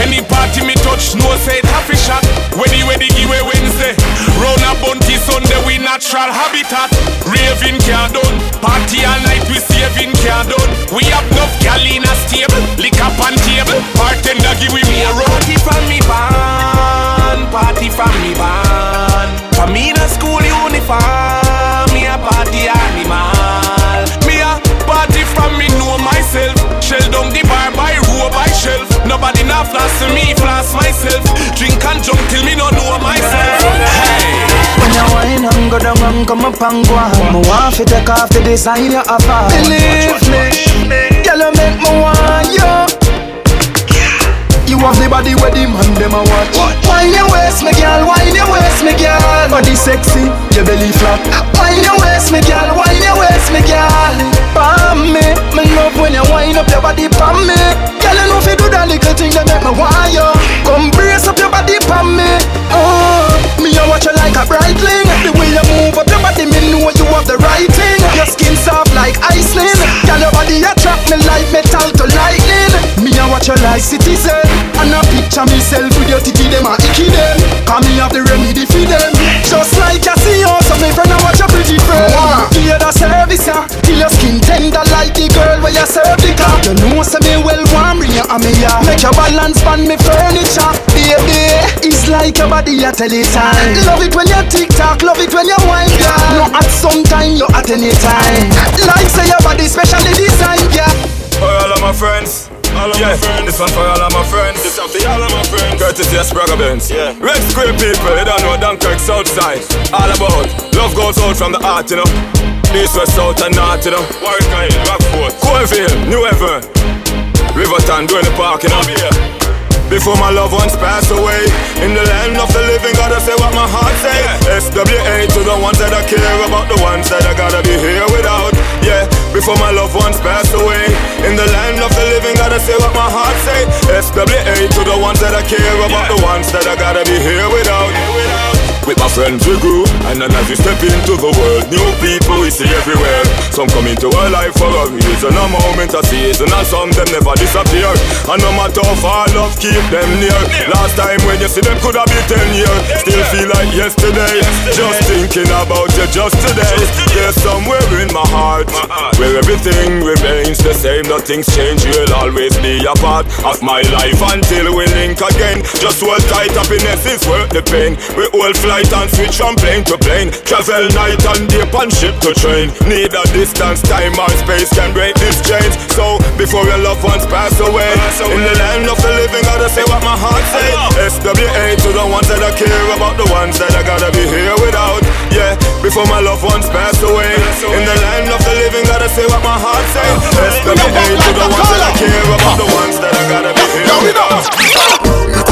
Speaker 28: Any party me touch, no say it happy shot. Weddy weddy give Wednesday. Round a bounty Sunday, we natural habitat. Raving can't done. Party all night, we saving can't done. We have enough gal in a stable. Lick up on table. Bartender give we more rum. Party from me van. Party from me van. For me in school uniform.
Speaker 18: Come up and go on. Me want to take off the design you on Believe me, girl you make me want you. You have the body where the man them a watch. Wine your waist me girl, wine your waist me girl? Body sexy, your belly flat. Wine your waist me girl, wine your waist me girl? Pam me, me love when you wind up your body pam me. Girl you know fi do that little thing that make me want you. Come brace up your body pam me. Oh, me a watch you like a brightling. The way you move up your body, me know you have the right thing. Your skin soft like Iceland. Girl your body attract me like metal to lightning watch your life citizen. And I picture myself with your titty them a icky them. Cause me have the remedy for them. Just like you see you, so me friend I watch your pretty friend. Give you the service ah. ya Till your skin tender like the girl where you serve the car. You know say me well warm bring you a me ya Make your balance on me furniture Baby, it's like your body a tell it time. Love it when you tick tock, love it when you wine yeah. No at some time, you at any time. Like say your body specially designed yeah.
Speaker 28: For all of my friends. All of yeah, my friends. This one for all of my friends. This one for all of my friends. Courtesy of Spragga Benz. Yeah. Red Square people, you don't know Dunkirk Southside. All about love goes out from the heart, you know. East, west, south, and north, you know. Warwick Hill, Rockford, Cornfield, New Haven, Riverton, doing the park, you know. Before my loved ones pass away In the land of the living, gotta say what my heart say SWA to the ones that I care about The ones that I gotta be here without Yeah, before my loved ones pass away In heart say SWA to the ones that I care about The ones that I gotta be here without with my friends we grew And then as we step into the world. New people we see everywhere. Some come into our life for a reason A moment, a season And some them never disappear. And no matter how far love keep them near Last time when you see them could have been 10 years. Still feel like yesterday. Just thinking about you just today. There's somewhere in my heart Where everything remains the same. Nothing's changed You'll always be a part of my life Until we link again. Just hold tight Happiness is worth the pain. We hold flight and switch from plane to plane. Travel night and day on ship to train. A distance, time or space can break this chains. So before your loved ones pass away In the land of the living gotta say what my heart say. SWA to the ones that I care about The ones that I gotta be here without. Yeah, before my loved ones pass away In the land of the living gotta say what my heart say. SWA to the ones that I care about The ones that I gotta be here without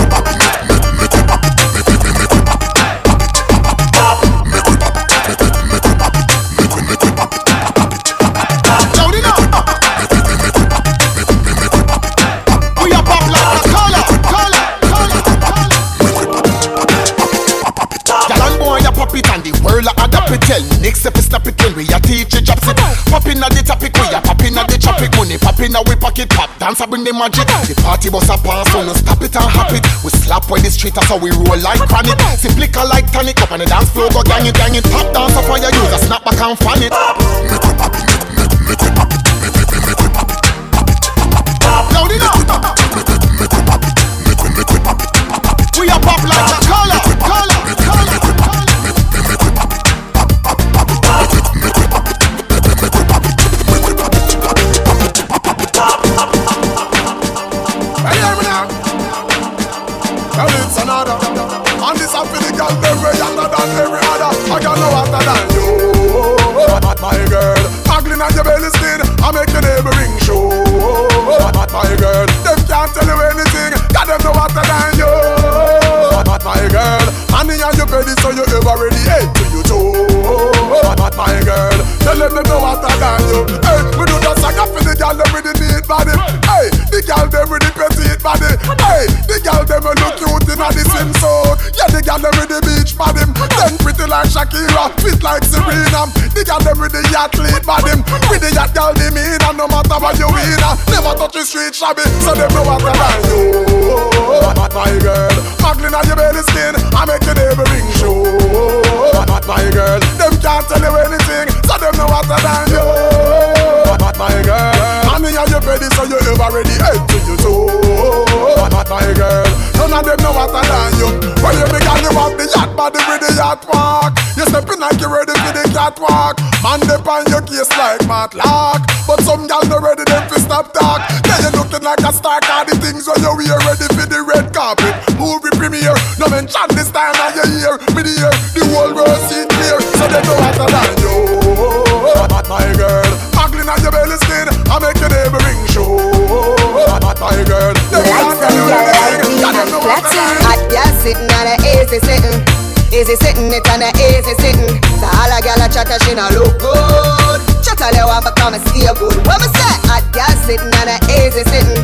Speaker 4: it Tell next step is snap it when we a teach you drops it Pop in at the topic we a pop in at the traffic. Money pop in a we pocket pop Dance a bring the magic. The party bus a pass so no stop it and hop it. We slap when the street so we roll like chronic Simply like tonic. Up on the dance floor go gang it gang it. Pop dance up on your use snap back and fan it. Loud it up We
Speaker 29: shabby. So them no a
Speaker 30: chatter, she no look good. Chatter they want become a stay good. What me say? Hot girl sitting on a easy sitting.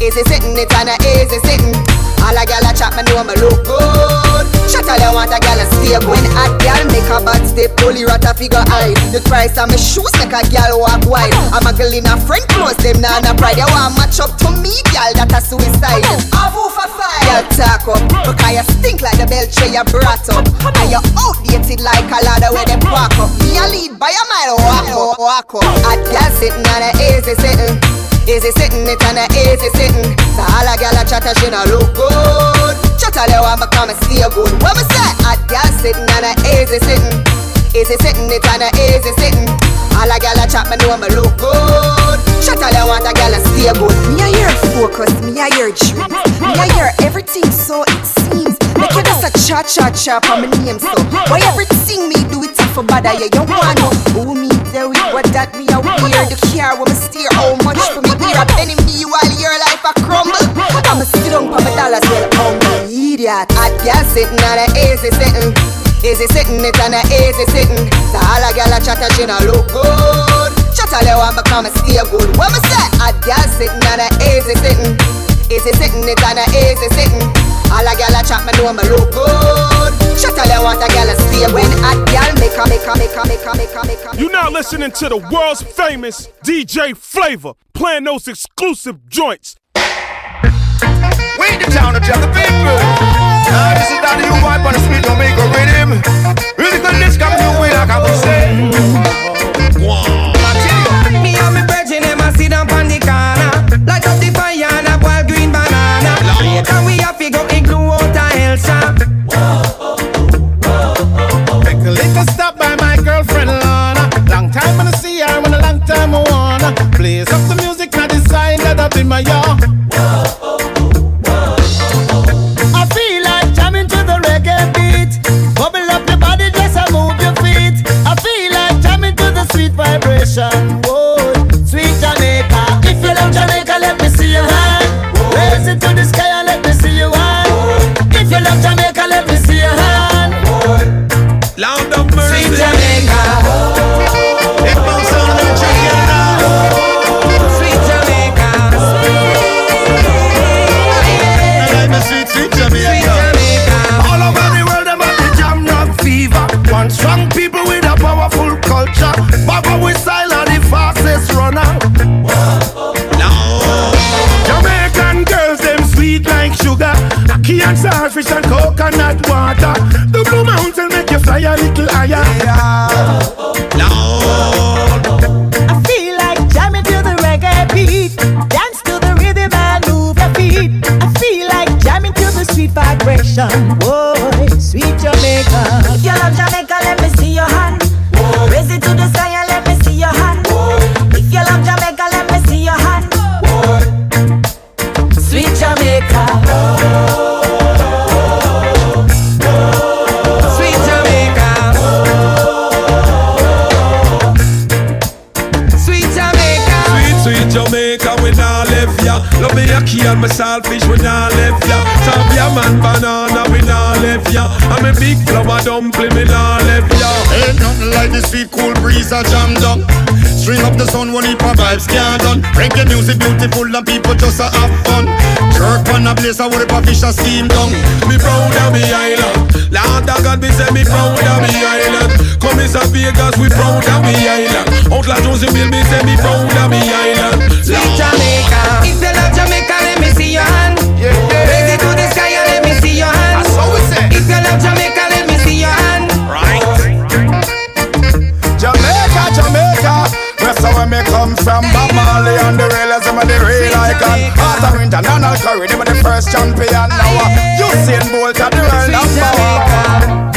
Speaker 30: Easy sitting, it on a easy sitting. All a gal a chat, me know me look good. Chatter they want a gal a stay good. When hot girl make a bad step, pull rat a figure high. The price of my shoes make a gal walk wide. I'm a girl in a friend close, them nah na pride. They want match up to me, gal that a suicide. Avu for five. Girl talk up, because you stink like the bell tray you brought up. And you outdated like a ladder where they park up. Me a lead by a mile, walk up, walk up. Hot girl sitting on a easy sitting. Easy sitting, it on a easy sitting. So all a gal a chatter, she no look good. Chatter they want me come and stay good. What me say? Hot girl sitting on a easy sitting. Easy sitting, it on a easy sitting. All a gal a chat, me know me look good. Chatter they want a gal a stay good.
Speaker 31: Me a hear focus, me a hear dreams. Me a hear everything so it seems. Make you just a cha cha cha for my name so. Why everything me do it for bother you You want know who me there with what that me a wear? The care when me steer how much for me ear A penny me while your life a crumble. I'ma sit down for my dollars well oh my idiot?
Speaker 30: Hot girl sitting on a easy sitting. Easy sitting, it on a easy sitting. So all a gal a chatter, she no look good. Chatter they want me come and stay good. What me say? Hot girl sitting on a easy sitting. Easy sitting, it on a easy sitting. All a gal a chat, me know me look good. Chatter they want a gal to stay when hot girl make a make a make a make a make a make a.
Speaker 32: You now listening to the world's famous DJ Phlava playing those exclusive joints.
Speaker 3: We the town of the people. Now this is that new vibe on the street, don't make a rhythm. Really good, come new way like I saying.
Speaker 21: Me and me brethren, them a sit down on the corner
Speaker 20: I'm big flower dumpling me nah left ya.
Speaker 33: Ain't nothing like this sweet cool breeze a jam down. String up the sun when it vibes can't done. Reggae music beautiful and people just a have fun. Jerk on a place I would a fish a steam down.
Speaker 20: Me proud of me island. Lord of God, me say me proud of me island. Come is a Vegas, we proud of me island. Outlaw Jonesy Bill, me say me proud of me island.
Speaker 24: Sweet Jamaica. If you love Jamaica, You love Jamaica, let me see your hand.
Speaker 3: Jamaica, Jamaica. Where so where me come from, Bob Marley and the of the real icon. Heart international curry, them are the first champion now. uh, Usain Bolt of the world number one.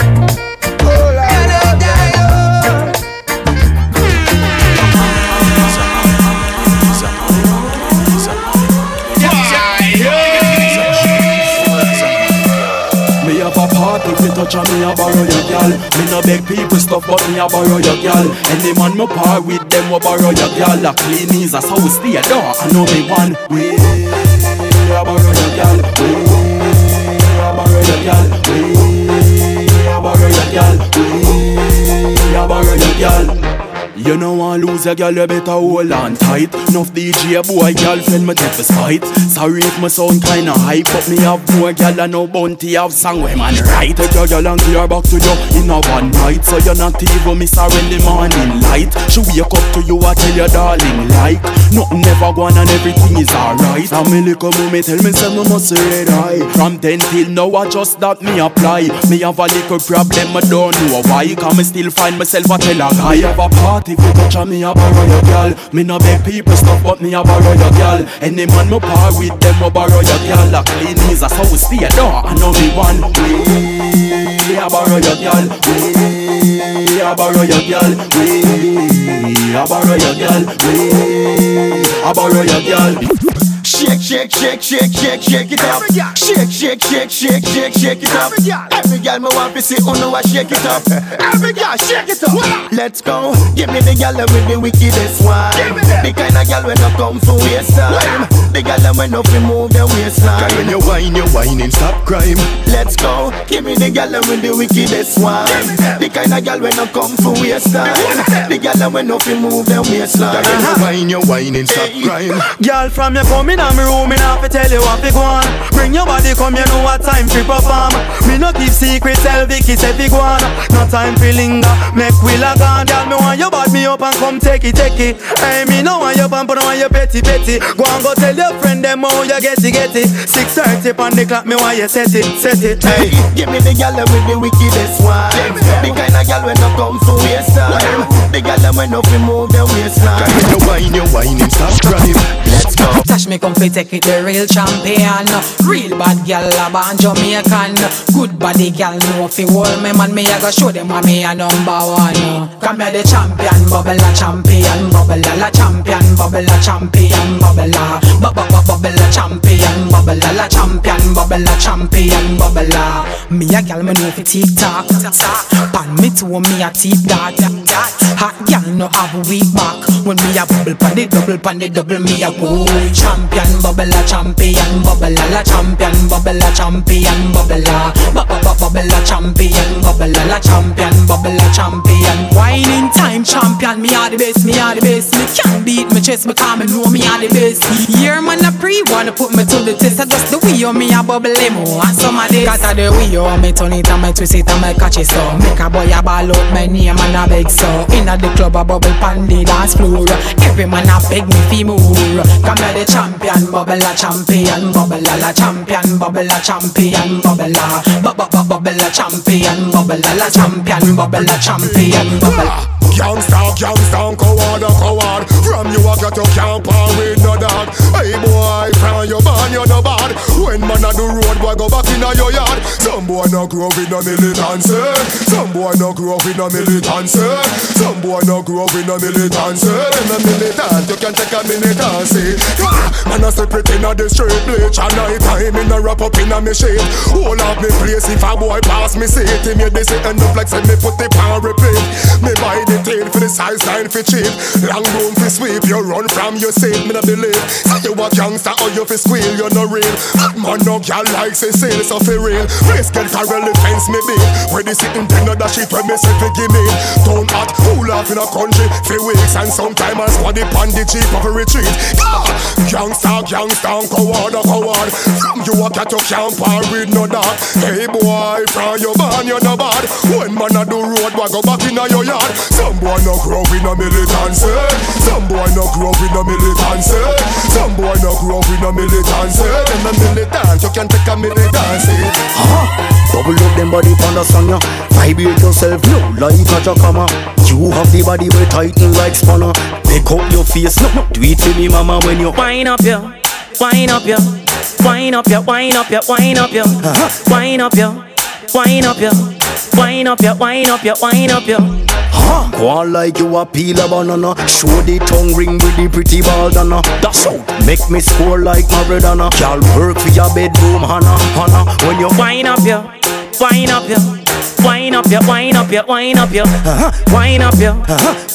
Speaker 23: Touch and me a borrow your gal. Me no beg people stuff, but me a borrow your gal. Any man me par with them, we borrow your gal. A clean that's how we stay down I know me one way I borrow your gal. Way I borrow your gal. Way I borrow your gal. Way I borrow your gal you know want lose a girl, you better hold on tight. Enough DJ boy, girl, friend me take for spite. Sorry if my sound kinda hype, but me have more girl and no bounty have song where man right. Take your girl and clear back to you in a one night, so you're not even miss her in the morning light. She wake up to you, I tell your darling like nothing never gone and everything is alright. And me little mommy tell me say me must red eye. From ten till now, I just that me apply. Me have a little problem, I don't know why. Cause me still find myself a tell a guy have a party if you touch on me, I borrow your girl. Me no beg people stuff, but me I borrow your girl. Any man me par with them, I borrow your girl. Like clean that's how we stay down. I know me one way. I borrow your girl. Way. I borrow your girl. Way. I borrow your girl. Way. I borrow your girl.
Speaker 4: Shake, shake, shake, shake, shake, shake it up. Shake, shake, shake, shake, shake, shake it up. Every girl me want to see who know I shake it up. Every girl shake it up. Let's go. Give me the girl with the wickedest one. The kind of girl when no come for waste time. The girl when no fi move the waistline.
Speaker 33: Girl, when you whine, you whining, stop crime.
Speaker 4: Let's go. Give me the girl with the wickedest one. The kind of girl when no come for waste time. The girl when no fi move the waistline.
Speaker 33: Girl, when you whine, you whining, stop crime.
Speaker 23: Girl, from you coming in my room, me not fi tell you what fi go on. Bring your body, come, you know what time fi perform. Um. Me no keep secret, tell Vicky say fi go on. No time fi linger, make we log on. Girl, me want you bad me up and come take it, take it. Hey, me no want you pump, no want you petty, petty. Go and go tell your friend them how you get it, get it. Six thirty on the clock, me want you set it, set it. Hey,
Speaker 4: Give me the girl with the wickedest one. The kind of girl when no come for waste time. The girl when no fi move the waistline.
Speaker 33: Girl, when you whine, you whining, stop crime.
Speaker 4: Let's go.
Speaker 34: Touch me come fi take it the real champion. Real bad gal a born Jamaican. Good body gal know fi hold me man. Me a go show them why me a number one. Come here the champion Bubble a champion Bubble a champion Bubble a champion Bubble a Bubble bubble a champion Bubble a champion Bubble a champion Bubble a. Me a gal me know fi tick tock Pan me toe me a tip that Hot gal no have weak back. When me a bubble pan the double pan the double me a go Champion bubble a champion Bubble a la champion Bubble a champion Bubble a bu- bu- bu- Bubble a champion Bubble a la champion Bubble a champion Whining time champion Me are the best Me are the best. Me can't beat me chest Because me know me are the best. Here man a pre Wanna put me to the test. I just the way you me a bubble emo And some of this. Of the way you me turn it And me twist it And me catch it so. Make a boy a ball out My name and a beg so. Inna the club a bubble pan the dance floor. Every man a beg me fi more. Come the champion Bubble a champion Bubble a champion Bubble a champion Bubble a bu- bu- bu- Bubble a champion Bubble a champion Bubble a champion Bubble
Speaker 33: Gangsta, gangsta, coward, a coward From you I got to camp on with no dog Hey boy, from your band you no bad When man a do road boy go back in your yard Some boy no grow in a militancy. Some boy no grow in a militancy. Some boy no grow in a militancy. Them a militant, you can take a militancy. Ah, Man a step it inna the street, bleach at night time in a wrap up in inna me shade. Hold up me place if a boy pass me seat. Him hear this end up like say me put the pan repeat. Me buy the tail for the size line for cheap. Long room for sweep, you run from your seat. Me no believe. Say you a gangster or you fi squeal, you no real. Man no gal like say sale, so fi real. Face get Carell fence me big. Where the sitting of the shit when me say fi give me. Don't hot, who laugh in a country for weeks and sometime I squad it on the jeep of a retreat. Ah, Gangster, gangster, coward, a coward. You a cat you can't par with no dog. Hey boy, from your barn you no bad. When man a do road, why go back inna your yard? Some boy no grow in a militancy. Some boy no grow in a militancy. Some boy no grow in a militancy. Them a militant, you can take a militancy. Uh-huh.
Speaker 23: Bubble up them body pon the song ya Vibrate yourself now like a jackhammer You have the body will tighten like spanner. Pick up your face no, do it to me mama when you
Speaker 25: Wine up ya, wine up ya Wine up ya, wine up ya, wine up ya uh-huh. Wine up ya, wine up ya Wine up ya, wine up ya, wine up ya
Speaker 23: Huh? Go on like you a peel a banana. Show the tongue ring with the pretty ball donna That's out, make me score like Maradona Y'all work for your bedroom Hannah, Hannah. When you
Speaker 25: wine up ya wine up you, wine up you, wine up you, wine up you, wine up you,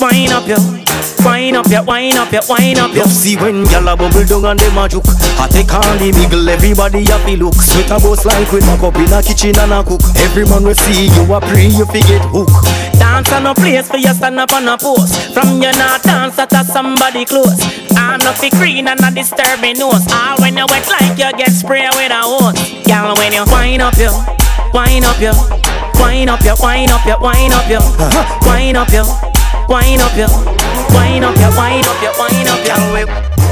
Speaker 25: wine up you. Wine up ya, wine up ya, wine uh-huh. uh-huh. up ya.
Speaker 23: Love see when gyal a bubble down and dem a juke. I take on the miggle, everybody a fi look. Sweat a boss like with my cup in a kitchen and a cook. Every man we see you a pre you fi get hook.
Speaker 25: Dance on a place for you stand up on a post. From you not dance at a somebody close. I'm not fi green and a disturbing nose. Ah, when you wet like you get spray with a hose. Gyal when you wine up you wind up yo, wind up yo, wind up yo, wind up yo, wind up yo, wind up yo, wind up yo, wind up yo, wind up yo.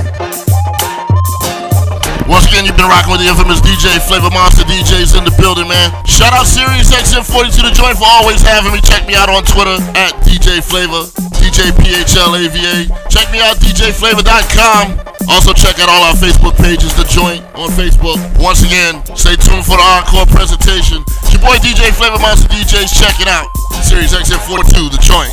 Speaker 2: Once again, you've been rocking with the infamous DJ Phlava Monster DJs in the building, man. Shout out Sirius XM42 The Joint for always having me. Check me out on Twitter at DJ Phlava, DJ PHLAVA. Check me out, DJPhlava.com. Also, check out all our Facebook pages, The Joint on Facebook. Once again, stay tuned for the encore presentation. It's your boy DJ Phlava Monster DJs. Check it out. Sirius XM42 The Joint.